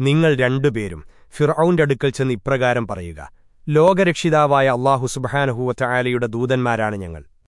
നിങ്ങൾ രണ്ടുപേരും ഫിർഔന്റെ അടുക്കൽ ചെന്ന് ഇപ്രകാരം പറയുക. ലോകരക്ഷിതാവായ അള്ളാഹു സുബഹാനഹൂവറ്റ ആലയുടെ ദൂതന്മാരാണ് ഞങ്ങൾ.